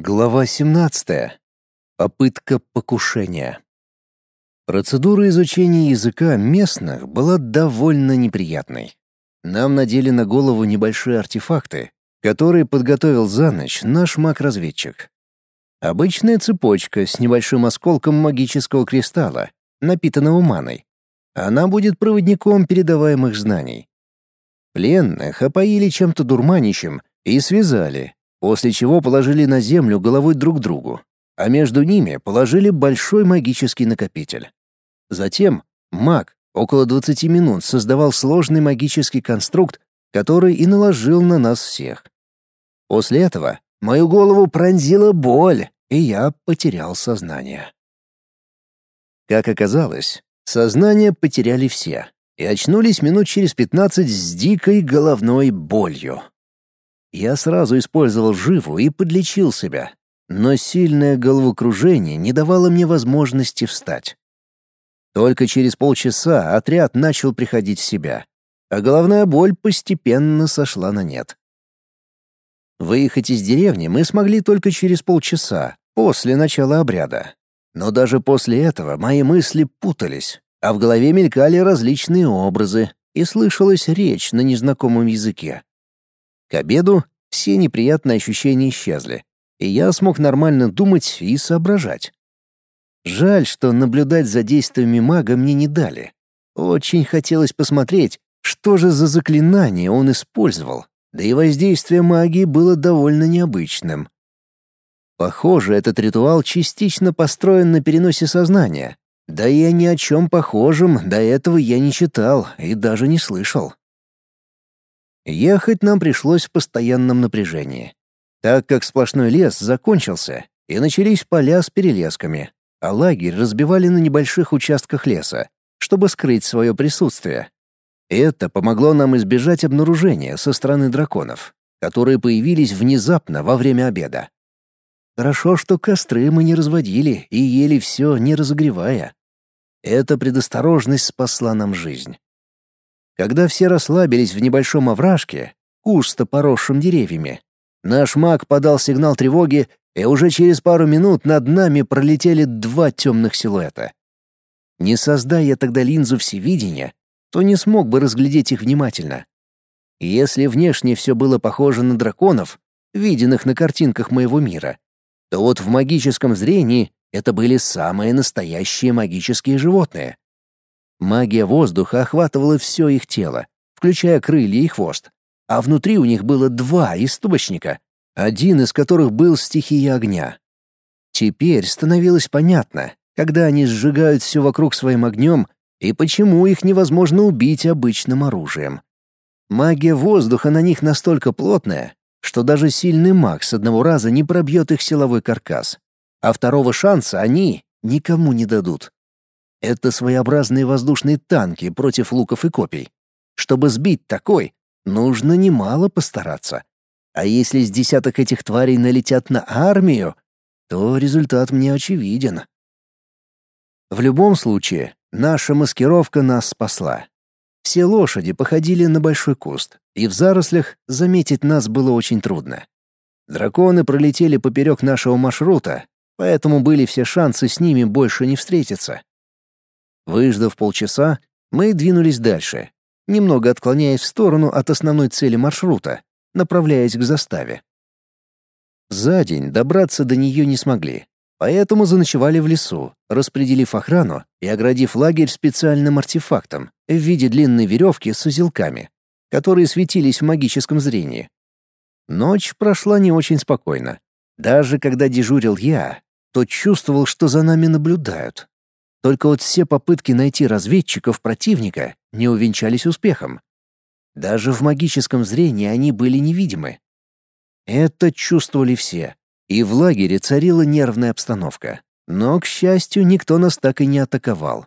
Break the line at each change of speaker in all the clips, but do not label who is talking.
Глава 17. Попытка покушения. Процедура изучения языка местных была довольно неприятной. Нам надели на голову небольшие артефакты, которые подготовил за ночь наш маг-разведчик. Обычная цепочка с небольшим осколком магического кристалла, напитанного маной. Она будет проводником передаваемых знаний. Пленных опоили чем-то дурманящим и связали, после чего положили на землю головой друг другу, а между ними положили большой магический накопитель. Затем маг около 20 минут создавал сложный магический конструкт, который и наложил на нас всех. После этого мою голову пронзила боль, и я потерял сознание. Как оказалось, сознание потеряли все и очнулись минут через 15 с дикой головной болью. Я сразу использовал живу и подлечил себя, но сильное головокружение не давало мне возможности встать. Только через полчаса отряд начал приходить в себя, а головная боль постепенно сошла на нет. Выехать из деревни мы смогли только через полчаса, после начала обряда. Но даже после этого мои мысли путались, а в голове мелькали различные образы, и слышалась речь на незнакомом языке. К обеду все неприятные ощущения исчезли, и я смог нормально думать и соображать. Жаль, что наблюдать за действиями мага мне не дали. Очень хотелось посмотреть, что же за заклинание он использовал, да и воздействие магии было довольно необычным. Похоже, этот ритуал частично построен на переносе сознания. Да и ни о чем похожем до этого я не читал и даже не слышал. Ехать нам пришлось в постоянном напряжении, так как сплошной лес закончился, и начались поля с перелесками, а лагерь разбивали на небольших участках леса, чтобы скрыть свое присутствие. Это помогло нам избежать обнаружения со стороны драконов, которые появились внезапно во время обеда. Хорошо, что костры мы не разводили и ели все, не разогревая. Эта предосторожность спасла нам жизнь. Когда все расслабились в небольшом овражке, густо поросшим деревьями, наш маг подал сигнал тревоги, и уже через пару минут над нами пролетели два темных силуэта. Не создая я тогда линзу всевидения, то не смог бы разглядеть их внимательно. Если внешне все было похоже на драконов, виденных на картинках моего мира, то вот в магическом зрении это были самые настоящие магические животные. Магия воздуха охватывала все их тело, включая крылья и хвост, а внутри у них было два источника, один из которых был стихия огня. Теперь становилось понятно, когда они сжигают все вокруг своим огнем и почему их невозможно убить обычным оружием. Магия воздуха на них настолько плотная, что даже сильный маг с одного раза не пробьет их силовой каркас, а второго шанса они никому не дадут. Это своеобразные воздушные танки против луков и копий. Чтобы сбить такой, нужно немало постараться. А если с десяток этих тварей налетят на армию, то результат мне очевиден. В любом случае, наша маскировка нас спасла. Все лошади походили на большой куст, и в зарослях заметить нас было очень трудно. Драконы пролетели поперек нашего маршрута, поэтому были все шансы с ними больше не встретиться. Выждав полчаса, мы двинулись дальше, немного отклоняясь в сторону от основной цели маршрута, направляясь к заставе. За день добраться до нее не смогли, поэтому заночевали в лесу, распределив охрану и оградив лагерь специальным артефактом в виде длинной веревки с узелками, которые светились в магическом зрении. Ночь прошла не очень спокойно. Даже когда дежурил я, то чувствовал, что за нами наблюдают, только вот все попытки найти разведчиков противника не увенчались успехом. Даже в магическом зрении они были невидимы. Это чувствовали все, и в лагере царила нервная обстановка. Но, к счастью, никто нас так и не атаковал.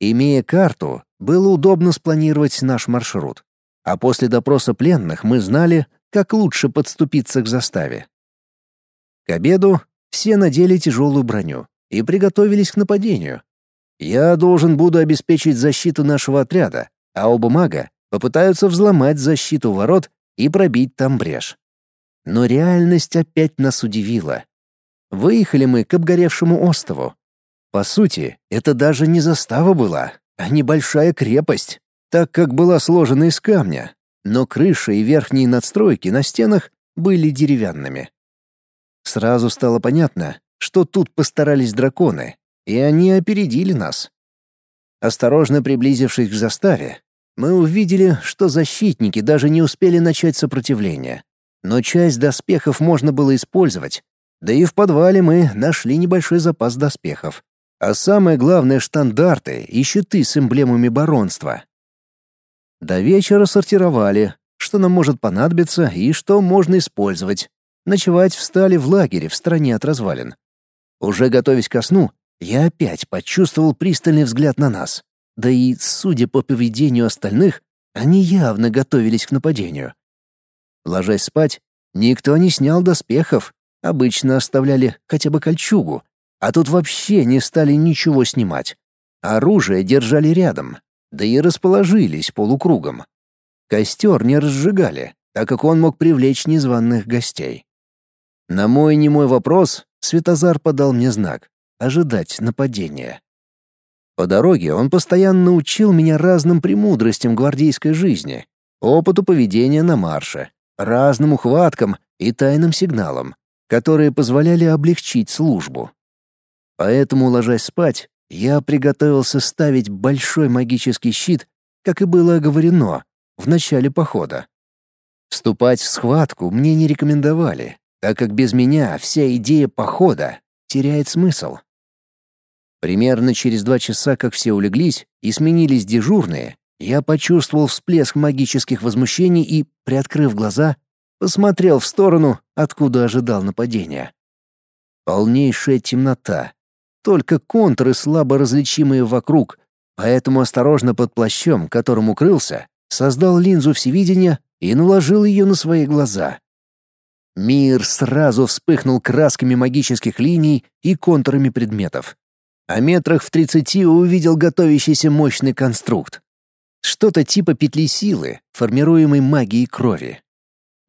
Имея карту, было удобно спланировать наш маршрут. А после допроса пленных мы знали, как лучше подступиться к заставе. К обеду все надели тяжелую броню и приготовились к нападению. Я должен буду обеспечить защиту нашего отряда, а оба мага попытаются взломать защиту ворот и пробить там брешь. Но реальность опять нас удивила, Выехали мы к обгоревшему острову. По сути, это даже не застава была, а небольшая крепость, так как была сложена из камня, но крыша и верхние надстройки на стенах были деревянными. Сразу стало понятно, что тут постарались драконы, и они опередили нас. Осторожно приблизившись к заставе, мы увидели, что защитники даже не успели начать сопротивление. Но часть доспехов можно было использовать. Да и в подвале мы нашли небольшой запас доспехов. А самое главное — штандарты и щиты с эмблемами баронства. До вечера сортировали, что нам может понадобиться и что можно использовать. Ночевать встали в лагере в стороне от развалин. Уже готовясь ко сну, я опять почувствовал пристальный взгляд на нас. Да и, судя по поведению остальных, они явно готовились к нападению. Ложась спать, никто не снял доспехов, обычно оставляли хотя бы кольчугу, а тут вообще не стали ничего снимать. Оружие держали рядом, да и расположились полукругом. Костер не разжигали, так как он мог привлечь незваных гостей. На мой немой вопрос Светозар подал мне знак — ожидать нападения. По дороге он постоянно учил меня разным премудростям гвардейской жизни, опыту поведения на марше, разным ухваткам и тайным сигналам, которые позволяли облегчить службу. Поэтому, ложась спать, я приготовился ставить большой магический щит, как и было оговорено, в начале похода. Вступать в схватку мне не рекомендовали, так как без меня вся идея похода теряет смысл. Примерно через два часа, как все улеглись и сменились дежурные, я почувствовал всплеск магических возмущений и, приоткрыв глаза, посмотрел в сторону, откуда ожидал нападения. Полнейшая темнота, только контуры слабо различимые вокруг, поэтому осторожно под плащом, которым укрылся, создал линзу всевидения и наложил ее на свои глаза. Мир сразу вспыхнул красками магических линий и контурами предметов. А метрах в тридцати увидел готовящийся мощный конструкт. Что-то типа петли силы, формируемой магией крови.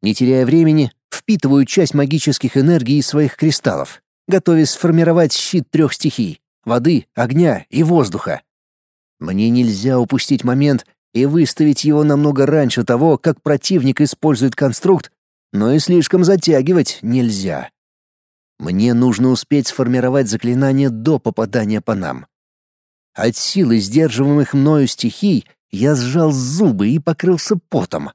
Не теряя времени, впитываю часть магических энергий из своих кристаллов готовясь сформировать щит трех стихий — воды, огня и воздуха. Мне нельзя упустить момент и выставить его намного раньше того, как противник использует конструкт, но и слишком затягивать нельзя. Мне нужно успеть сформировать заклинание до попадания по нам. От силы сдерживаемых мною стихий я сжал зубы и покрылся потом.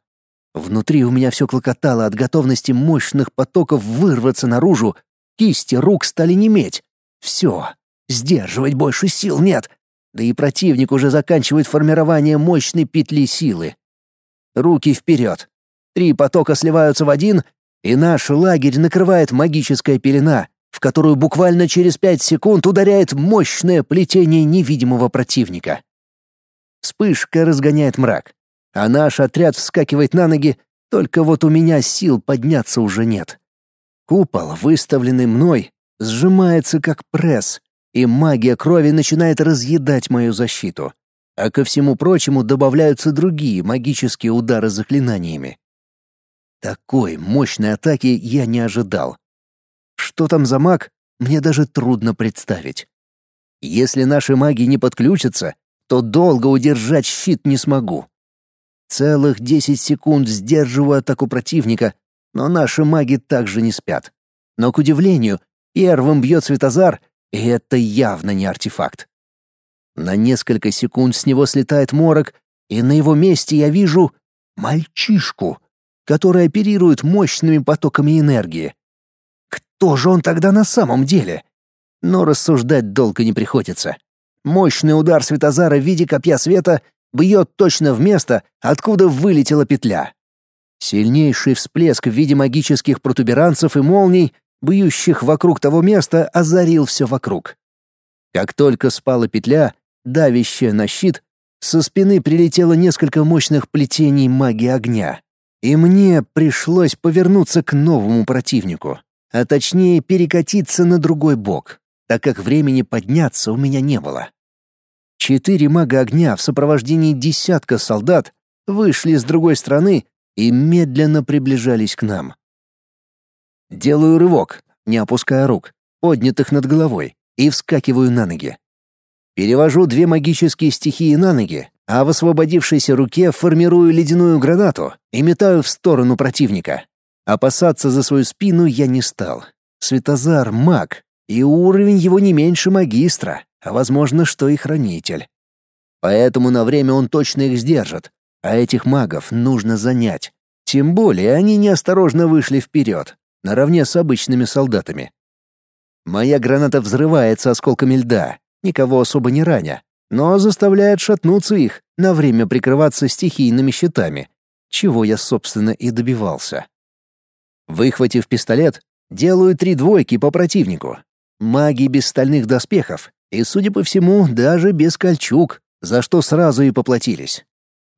Внутри у меня все клокотало от готовности мощных потоков вырваться наружу Кисти рук стали неметь. Все, сдерживать больше сил нет. Да и противник уже заканчивает формирование мощной петли силы. Руки вперед. Три потока сливаются в один, и наш лагерь накрывает магическая пелена, в которую буквально через пять секунд ударяет мощное плетение невидимого противника. Вспышка разгоняет мрак, а наш отряд вскакивает на ноги, только вот у меня сил подняться уже нет. Купол, выставленный мной, сжимается как пресс, и магия крови начинает разъедать мою защиту. А ко всему прочему добавляются другие магические удары заклинаниями. Такой мощной атаки я не ожидал. Что там за маг, мне даже трудно представить. Если наши маги не подключатся, то долго удержать щит не смогу. Целых десять секунд сдерживаю атаку противника, но наши маги также не спят. Но, к удивлению, первым бьет Светозар, и это явно не артефакт. На несколько секунд с него слетает морок, и на его месте я вижу мальчишку, который оперирует мощными потоками энергии. Кто же он тогда на самом деле? Но рассуждать долго не приходится. Мощный удар Светозара в виде копья света бьет точно в место, откуда вылетела петля. Сильнейший всплеск в виде магических протуберанцев и молний, бьющих вокруг того места, озарил все вокруг. Как только спала петля, давящая на щит, со спины прилетело несколько мощных плетений магии огня. И мне пришлось повернуться к новому противнику, а точнее перекатиться на другой бок, так как времени подняться у меня не было. Четыре мага огня в сопровождении десятка солдат вышли с другой стороны и медленно приближались к нам. Делаю рывок, не опуская рук, поднятых над головой, и вскакиваю на ноги. Перевожу две магические стихии на ноги, а в освободившейся руке формирую ледяную гранату и метаю в сторону противника. Опасаться за свою спину я не стал. Светозар — маг, и уровень его не меньше магистра, а возможно, что и хранитель. Поэтому на время он точно их сдержит, а этих магов нужно занять. Тем более они неосторожно вышли вперед, наравне с обычными солдатами. Моя граната взрывается осколками льда, никого особо не раня, но заставляет шатнуться их, на время прикрываться стихийными щитами, чего я, собственно, и добивался. Выхватив пистолет, делаю три двойки по противнику. Маги без стальных доспехов и, судя по всему, даже без кольчуг, за что сразу и поплатились.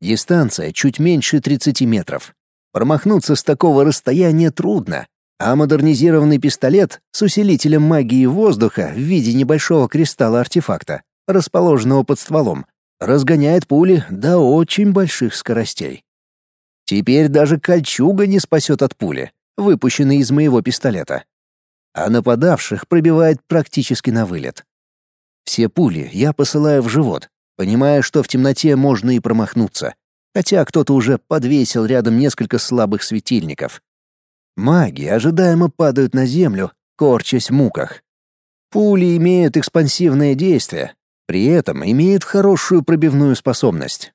Дистанция чуть меньше 30 метров. Промахнуться с такого расстояния трудно, а модернизированный пистолет с усилителем магии воздуха в виде небольшого кристалла-артефакта, расположенного под стволом, разгоняет пули до очень больших скоростей. Теперь даже кольчуга не спасет от пули, выпущенной из моего пистолета. А нападавших пробивает практически на вылет. Все пули я посылаю в живот, понимая, что в темноте можно и промахнуться, хотя кто-то уже подвесил рядом несколько слабых светильников. Маги ожидаемо падают на землю, корчась в муках. Пули имеют экспансивное действие, при этом имеют хорошую пробивную способность.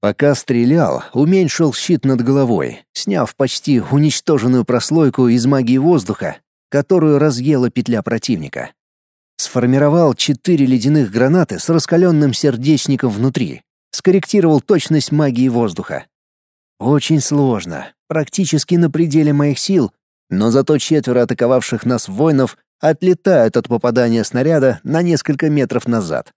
Пока стрелял, уменьшил щит над головой, сняв почти уничтоженную прослойку из магии воздуха, которую разъела петля противника. Сформировал четыре ледяных гранаты с раскаленным сердечником внутри, скорректировал точность магии воздуха. Очень сложно, практически на пределе моих сил, но зато четверо атаковавших нас воинов отлетают от попадания снаряда на несколько метров назад,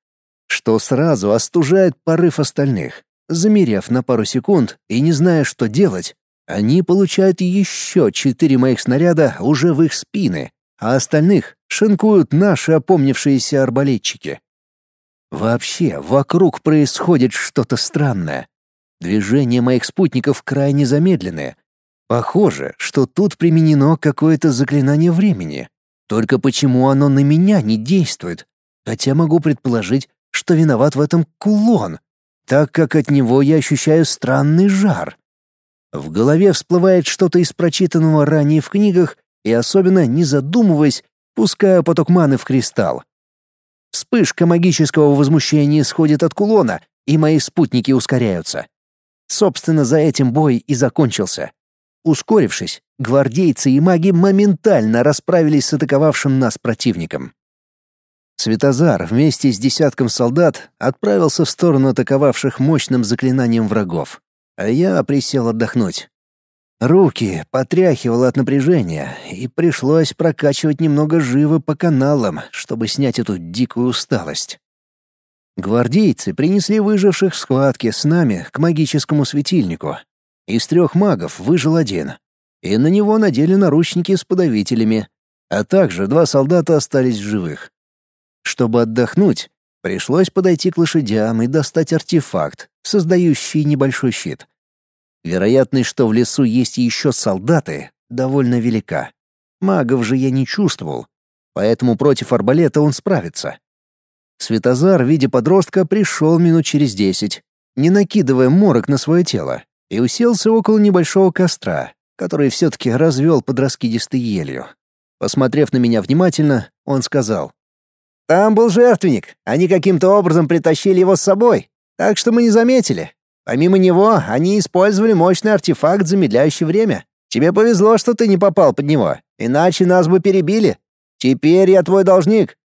что сразу остужает порыв остальных. Замерев на пару секунд и не зная, что делать, они получают еще четыре моих снаряда уже в их спины, а остальных шинкуют наши опомнившиеся арбалетчики. Вообще, вокруг происходит что-то странное. Движения моих спутников крайне замедленные. Похоже, что тут применено какое-то заклинание времени. Только почему оно на меня не действует? Хотя могу предположить, что виноват в этом кулон, так как от него я ощущаю странный жар. В голове всплывает что-то из прочитанного ранее в книгах, и особенно не задумываясь, пускаю поток маны в кристалл. Вспышка магического возмущения исходит от кулона, и мои спутники ускоряются. Собственно, за этим бой и закончился. Ускорившись, гвардейцы и маги моментально расправились с атаковавшим нас противником. Светозар вместе с десятком солдат отправился в сторону атаковавших мощным заклинанием врагов, а я присел отдохнуть. Руки потряхивало от напряжения, и пришлось прокачивать немного живы по каналам, чтобы снять эту дикую усталость. Гвардейцы принесли выживших в схватке с нами к магическому светильнику. Из трех магов выжил один. И на него надели наручники с подавителями, а также два солдата остались в живых. Чтобы отдохнуть, пришлось подойти к лошадям и достать артефакт, создающий небольшой щит. Вероятность, что в лесу есть еще солдаты, довольно велика. Магов же я не чувствовал, поэтому против арбалета он справится. Светозар в виде подростка пришел минут через десять, не накидывая морок на свое тело, и уселся около небольшого костра, который все-таки развел под раскидистой елью. Посмотрев на меня внимательно, он сказал. «Там был жертвенник, они каким-то образом притащили его с собой, так что мы не заметили. Помимо него, они использовали мощный артефакт, замедляющий время. Тебе повезло, что ты не попал под него, иначе нас бы перебили. Теперь я твой должник,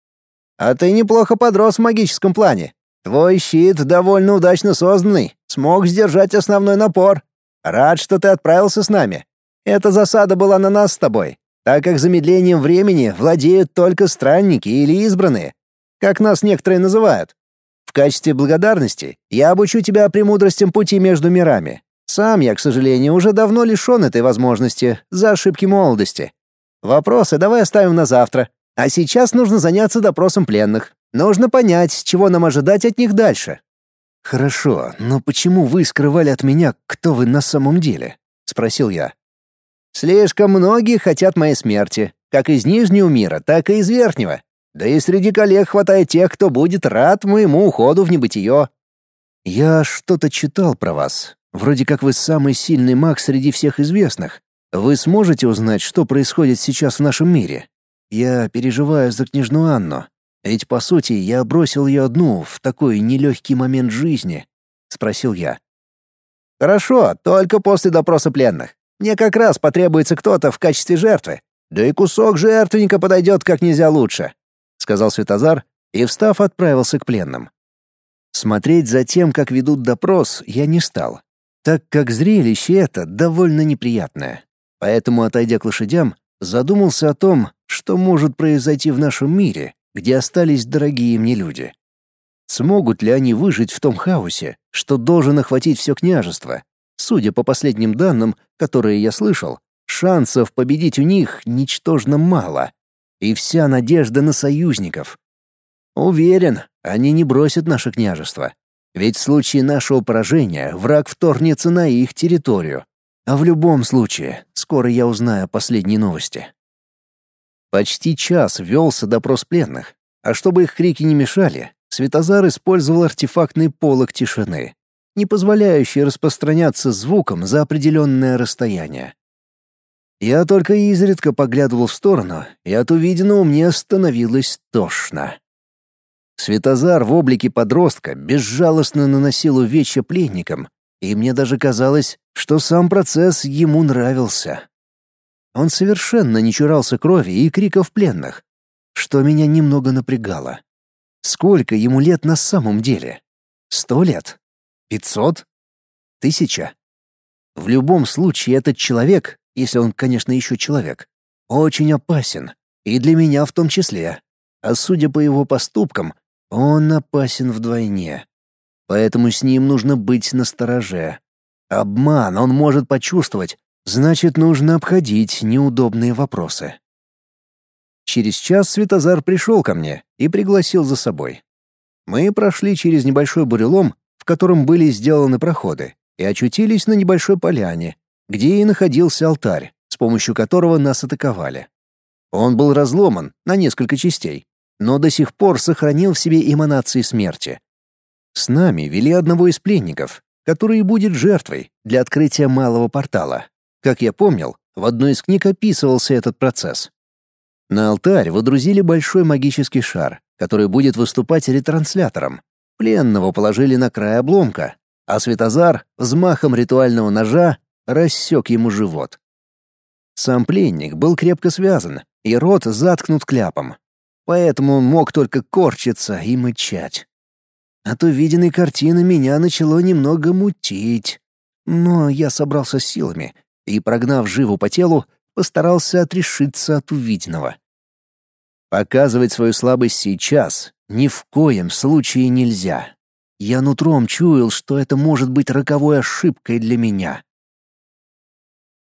а ты неплохо подрос в магическом плане. Твой щит довольно удачно созданный, смог сдержать основной напор. Рад, что ты отправился с нами. Эта засада была на нас с тобой, так как замедлением времени владеют только странники или избранные, как нас некоторые называют. В качестве благодарности я обучу тебя премудростям пути между мирами. Сам я, к сожалению, уже давно лишён этой возможности за ошибки молодости. Вопросы давай оставим на завтра. А сейчас нужно заняться допросом пленных. Нужно понять, чего нам ожидать от них дальше. Хорошо, но почему вы скрывали от меня, кто вы на самом деле? спросил я. Слишком многие хотят моей смерти, как из Нижнего мира, так и из Верхнего. Да и среди коллег хватает тех, кто будет рад моему уходу в небытие. Я что-то читал про вас. Вроде как вы самый сильный маг среди всех известных. Вы сможете узнать, что происходит сейчас в нашем мире? Я переживаю за княжну Анну. Ведь, по сути, я бросил ее одну в такой нелегкий момент жизни. Спросил я. Хорошо, только после допроса пленных. Мне как раз потребуется кто-то в качестве жертвы. Да и кусок жертвенника подойдет как нельзя лучше сказал Светозар и, встав, отправился к пленным. Смотреть за тем, как ведут допрос, я не стал, так как зрелище это довольно неприятное. Поэтому, отойдя к лошадям, задумался о том, что может произойти в нашем мире, где остались дорогие мне люди. Смогут ли они выжить в том хаосе, что должен охватить все княжество? Судя по последним данным, которые я слышал, шансов победить у них ничтожно мало и вся надежда на союзников. Уверен, они не бросят наше княжество. Ведь в случае нашего поражения враг вторгнется на их территорию. А в любом случае, скоро я узнаю последние новости. Почти час велся допрос пленных, а чтобы их крики не мешали, Светозар использовал артефактный полог тишины, не позволяющий распространяться звуком за определенное расстояние. Я только изредка поглядывал в сторону, и от увиденного мне становилось тошно. Светозар в облике подростка безжалостно наносил увечья пленникам, и мне даже казалось, что сам процесс ему нравился. Он совершенно не чурался крови и криков пленных, что меня немного напрягало. Сколько ему лет на самом деле? Сто лет? Пятьсот? Тысяча? В любом случае этот человек если он, конечно, еще человек, очень опасен, и для меня в том числе. А судя по его поступкам, он опасен вдвойне. Поэтому с ним нужно быть настороже. Обман он может почувствовать, значит, нужно обходить неудобные вопросы. Через час Светозар пришел ко мне и пригласил за собой. Мы прошли через небольшой бурелом, котором были сделаны проходы, и очутились на небольшой поляне, где и находился алтарь, с помощью которого нас атаковали. Он был разломан на несколько частей, но до сих пор сохранил в себе эманации смерти. С нами вели одного из пленников, который будет жертвой для открытия малого портала. Как я помнил, в одной из книг описывался этот процесс. На алтарь водрузили большой магический шар, который будет выступать ретранслятором. Пленного положили на край обломка, а Светозар взмахом ритуального ножа рассек ему живот. Сам пленник был крепко связан, и рот заткнут кляпом. Поэтому он мог только корчиться и мычать. От увиденной картины меня начало немного мутить. Но я собрался силами и, прогнав живу по телу, постарался отрешиться от увиденного. Показывать свою слабость сейчас ни в коем случае нельзя. Я нутром чуял, что это может быть роковой ошибкой для меня.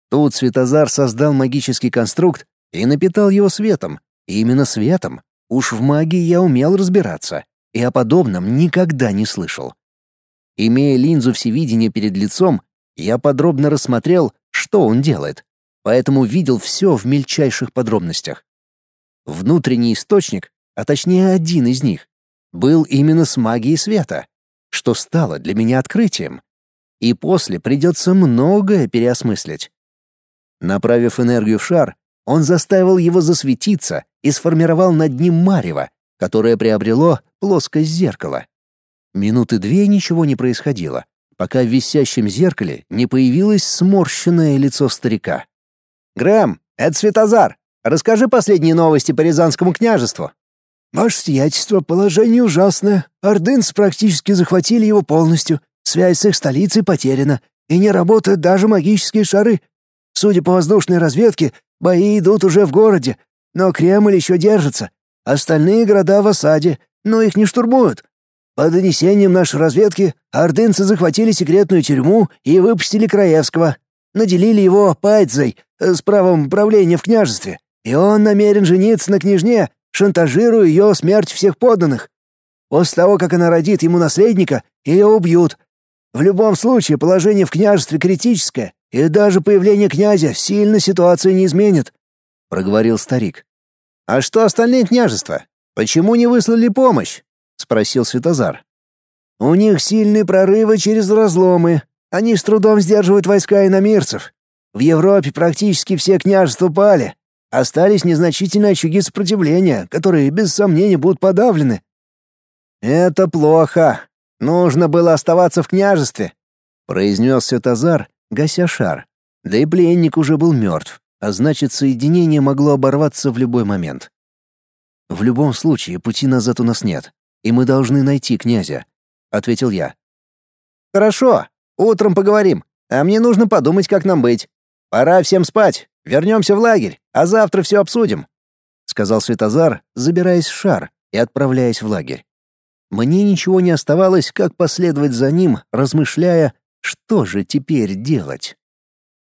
Тут Светозар создал магический конструкт и напитал его светом. Именно светом. Уж в магии я умел разбираться, и о подобном никогда не слышал. Имея линзу всевидения перед лицом, я подробно рассмотрел, что он делает, поэтому видел все в мельчайших подробностях. Внутренний источник, а точнее один из них, был именно с магией света, что стало для меня открытием. И после придется многое переосмыслить. Направив энергию в шар, он заставил его засветиться и сформировал над ним марево, которое приобрело плоскость зеркала. Минуты две ничего не происходило, пока в висящем зеркале не появилось сморщенное лицо старика. «Грэм, это Светозар. Расскажи последние новости по Рязанскому княжеству».
«Ваше сиятельство, положение ужасное. Ордынцы практически захватили его полностью. Связь с их столицей потеряна, и не работают даже магические шары. Судя по воздушной разведке, бои идут уже в городе, но Кремль еще держится. Остальные города в осаде, но их не штурмуют. По донесениям нашей разведки, ордынцы захватили секретную тюрьму и выпустили Краевского. Наделили его пайдзой э, с правом правления в княжестве. И он намерен жениться на княжне, шантажируя ее смерть всех подданных. После того, как она родит ему наследника, ее убьют. В любом случае, положение в княжестве критическое, и даже появление князя сильно ситуацию не изменит.
— проговорил старик. «А что остальные княжества? Почему не выслали помощь?» — спросил Святозар.
«У них сильные прорывы через разломы. Они с трудом сдерживают войска иномирцев. В Европе практически все княжества пали. Остались незначительные очаги сопротивления, которые без сомнения будут подавлены».
«Это плохо. Нужно было оставаться в княжестве», — произнес Святозар, гася шар. Да и пленник уже был мертв, а значит, соединение могло оборваться в любой момент. «В любом случае, пути назад у нас нет, и мы должны найти князя», — ответил я. «Хорошо, утром поговорим, а мне нужно подумать, как нам быть. Пора всем спать, вернемся в лагерь, а завтра все обсудим», — сказал Светозар, забираясь в шар и отправляясь в лагерь. Мне ничего не оставалось, как последовать за ним, размышляя, что же теперь делать.